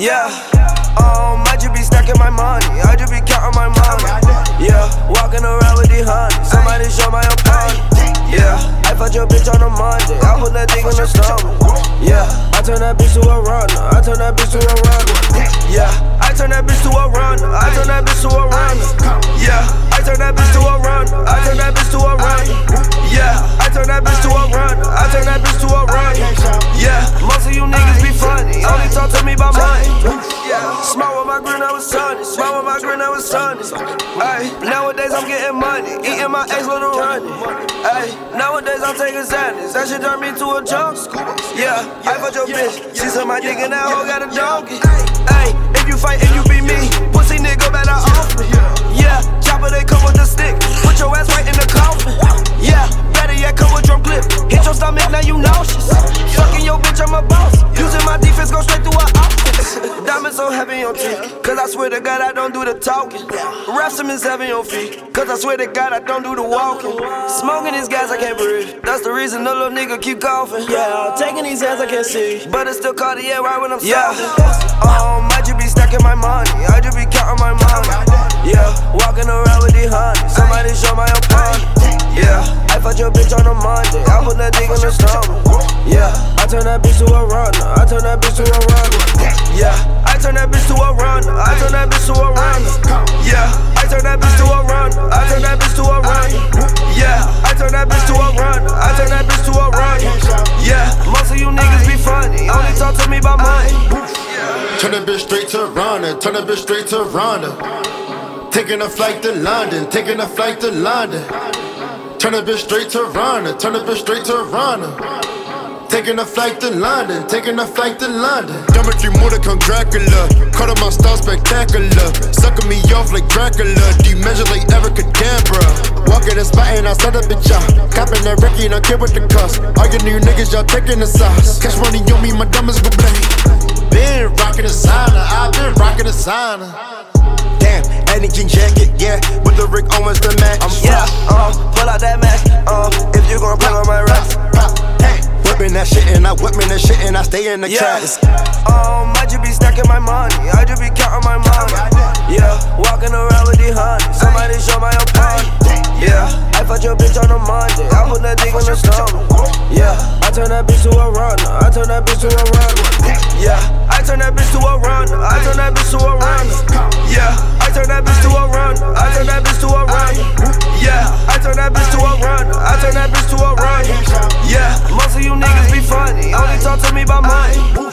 Yeah, um, I just be stacking my money. I just be counting my money. Yeah, walking around with the honey. Somebody show my opponent. Fucked your bitch on a Monday. I put that dick in the stomach. Yeah, I turn that bitch to a runner. I turn that bitch to a runner. Yeah, I turn that bitch to a runner. I turn that bitch to a runner. Yeah, I turn that bitch to a runner. I turn that bitch to a runner. Yeah, I turn that bitch to a runner. I turn that bitch to a runner. Yeah, most of you niggas be funny. Only talk to me about money. Yeah, with my grin, I was sunny. Smile with my grin, I was sunny. Ay, nowadays I'm getting money. Eating my ex little running. Ay, nowadays I'm taking sadness. That shit turn me to a junk. Yeah, I fucked your bitch. She said my dick and that hoe got a donkey. Ay, if you fight, if you beat me, pussy nigga better off me. Yeah, chopper they come with the stick. Put your ass right in the coffin. Yeah, better yet come with drum clip. Hit your stomach, now you nauseous. Heavy on teeth. Cause I swear to God, I don't do the talking. Some is heavy on feet. Cause I swear to God, I don't do the walking. Smoking these guys, I can't breathe. That's the reason the little nigga keep coughing. Yeah, taking these hands, I can't see. But it's still Cartier right when I'm yeah. Um, I just be stacking my money. I just be counting my money. Yeah, walking around with the honey. Somebody show my opponent. Yeah, I fucked your bitch on a Monday. I put that dick in the stomach. Yeah, I turn that bitch to a runner. I turn that bitch to a runner. Yeah, I turn that bitch to a runner. I turn that bitch to a runner. Yeah, I turn that bitch to a runner. I turn that bitch to a runner. Yeah, I turn that bitch to a runner. I turn that bitch to a runner. Yeah, most of you niggas be funny. Only talk to me about money. Turn that bitch straight to Rhonda, turn that bitch straight to Rhonda. Taking a flight to London, taking a flight to London. Turn that bitch straight to Rhonda, turn that bitch straight to Rhonda. Taking a flight to London, taking a flight to London. Geometry more than come Dracula. Cut my style spectacular. Sucking me off like Dracula. Demeasure like Abracadabra. Walking the spot and I start a bitch out. Copping that Ricky and I care what the cost. All you new niggas, y'all taking the sauce. Cash money on me, my diamonds go bling. Been rocking the sauna, I've been rocking the sauna. Damn, Anakin jacket, yeah, with the Rick Owens the match. I'm Yeah, um, pull out that Mac. Hey, whipping that shit and I whipping that shit and I stay in the Yeah, tracks. um, I just be stacking my money. I just be counting my money. Yeah, walking around with the honey. Somebody show my opponent. Yeah, I fucked your bitch on a Monday. I put that dick in the stomach. Yeah, I turn that bitch to a runner. I turn that bitch to a runner. Yeah, I turn that bitch to a runner. I turn me by mine.